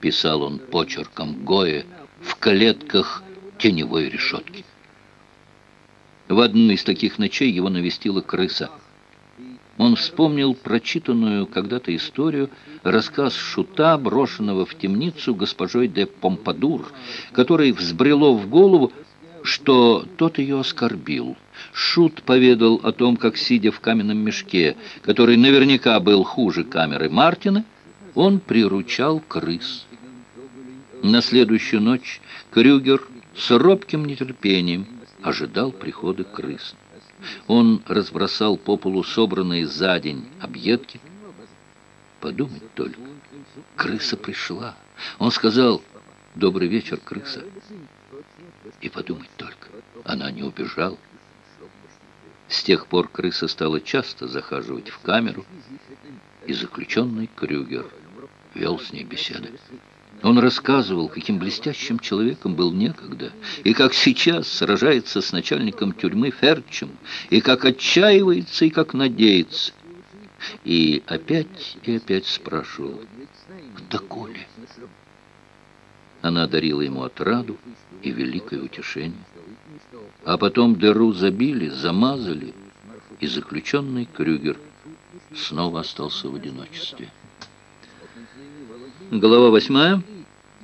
писал он почерком Гоя в клетках теневой решетки. В одну из таких ночей его навестила крыса. Он вспомнил прочитанную когда-то историю, рассказ шута, брошенного в темницу госпожой де Помпадур, которой взбрело в голову, что тот ее оскорбил. Шут поведал о том, как, сидя в каменном мешке, который наверняка был хуже камеры Мартина, он приручал крыс. На следующую ночь Крюгер с робким нетерпением ожидал прихода крыс. Он разбросал по полу собранные за день объедки. Подумать только, крыса пришла. Он сказал «Добрый вечер, крыса». И подумать только, она не убежала. С тех пор крыса стала часто захаживать в камеру, и заключенный Крюгер вел с ней беседы. Он рассказывал, каким блестящим человеком был некогда, и как сейчас сражается с начальником тюрьмы Ферчем, и как отчаивается, и как надеется. И опять и опять спрашивал, доколе? Она дарила ему отраду и великое утешение. А потом дыру забили, замазали, и заключенный Крюгер снова остался в одиночестве. Глава восьмая.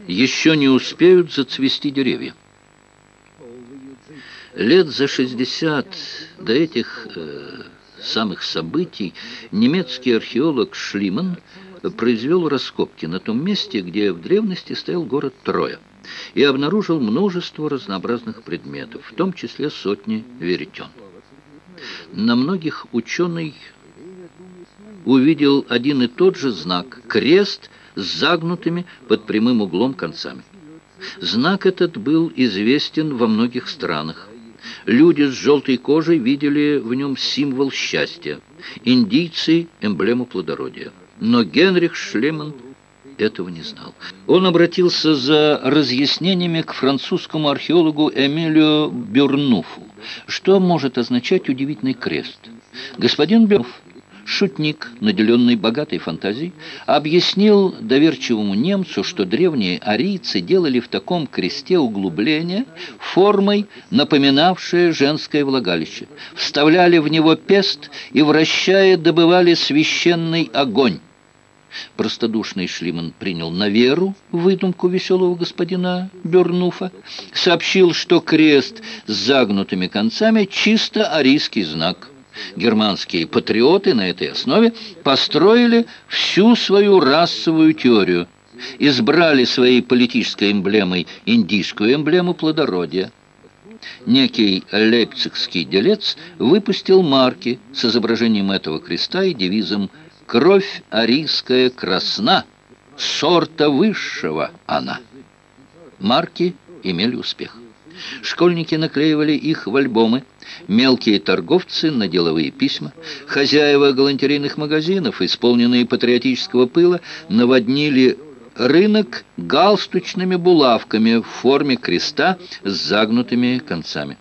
Еще не успеют зацвести деревья. Лет за 60 до этих э, самых событий немецкий археолог Шлиман произвел раскопки на том месте, где в древности стоял город Троя, и обнаружил множество разнообразных предметов, в том числе сотни веретен. На многих ученый увидел один и тот же знак – крест – с загнутыми под прямым углом концами. Знак этот был известен во многих странах. Люди с желтой кожей видели в нем символ счастья, индийцы – эмблему плодородия. Но Генрих Шлеман этого не знал. Он обратился за разъяснениями к французскому археологу Эмилио Бюрнуфу. Что может означать удивительный крест? Господин Бюрнуф Шутник, наделенный богатой фантазией, объяснил доверчивому немцу, что древние арийцы делали в таком кресте углубление формой, напоминавшее женское влагалище. Вставляли в него пест и, вращая, добывали священный огонь. Простодушный Шлиман принял на веру выдумку веселого господина Бернуфа, сообщил, что крест с загнутыми концами – чисто арийский знак – Германские патриоты на этой основе построили всю свою расовую теорию, избрали своей политической эмблемой индийскую эмблему плодородия. Некий лейпцигский делец выпустил марки с изображением этого креста и девизом «Кровь арийская красна, сорта высшего она». Марки имели успех. Школьники наклеивали их в альбомы, мелкие торговцы на деловые письма, хозяева галантерейных магазинов, исполненные патриотического пыла, наводнили рынок галстучными булавками в форме креста с загнутыми концами.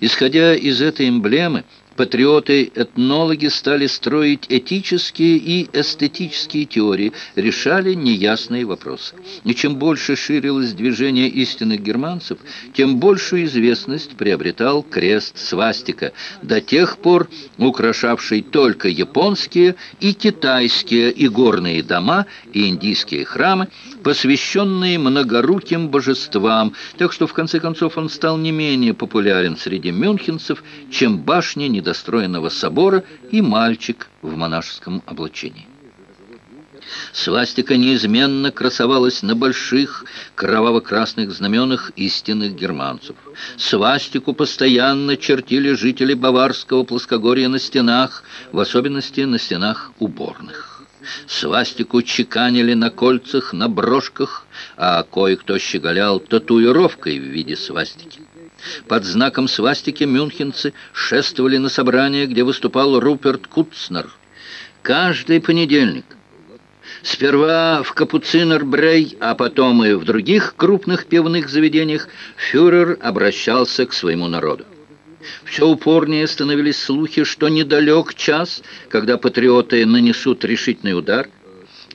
Исходя из этой эмблемы, Патриоты-этнологи стали строить этические и эстетические теории, решали неясные вопросы. И чем больше ширилось движение истинных германцев, тем большую известность приобретал крест свастика, до тех пор украшавший только японские и китайские и горные дома и индийские храмы, посвященные многоруким божествам, так что в конце концов он стал не менее популярен среди мюнхенцев, чем башни недостроенного собора и мальчик в монашеском облачении. Свастика неизменно красовалась на больших кроваво-красных знаменах истинных германцев. Свастику постоянно чертили жители Баварского плоскогорья на стенах, в особенности на стенах уборных. Свастику чеканили на кольцах, на брошках, а кое-кто щеголял татуировкой в виде свастики. Под знаком свастики мюнхенцы шествовали на собрание, где выступал Руперт Куцнер. Каждый понедельник. Сперва в Капуцинер-Брей, а потом и в других крупных пивных заведениях фюрер обращался к своему народу. Все упорнее становились слухи, что недалек час, когда патриоты нанесут решительный удар.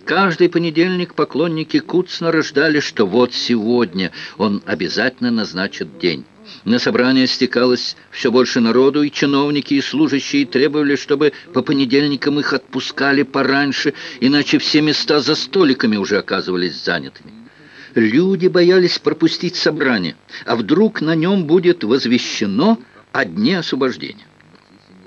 Каждый понедельник поклонники Куцнера ждали, что вот сегодня он обязательно назначит день. На собрание стекалось все больше народу, и чиновники и служащие требовали, чтобы по понедельникам их отпускали пораньше, иначе все места за столиками уже оказывались занятыми. Люди боялись пропустить собрание, а вдруг на нем будет возвещено о дне освобождения.